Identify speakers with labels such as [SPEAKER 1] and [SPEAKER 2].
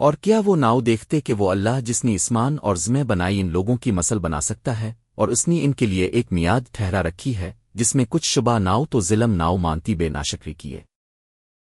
[SPEAKER 1] اور کیا وہ ناؤ دیکھتے کہ وہ اللہ جس نے اسمان اور زمیں بنائی ان لوگوں کی مسل بنا سکتا ہے، اور اس نے ان کے لیے ایک میاد ٹھہرا رکھی ہے، جس میں کچھ شبہ ناؤ تو ظلم ناؤ مانتی بے ناشکری کیے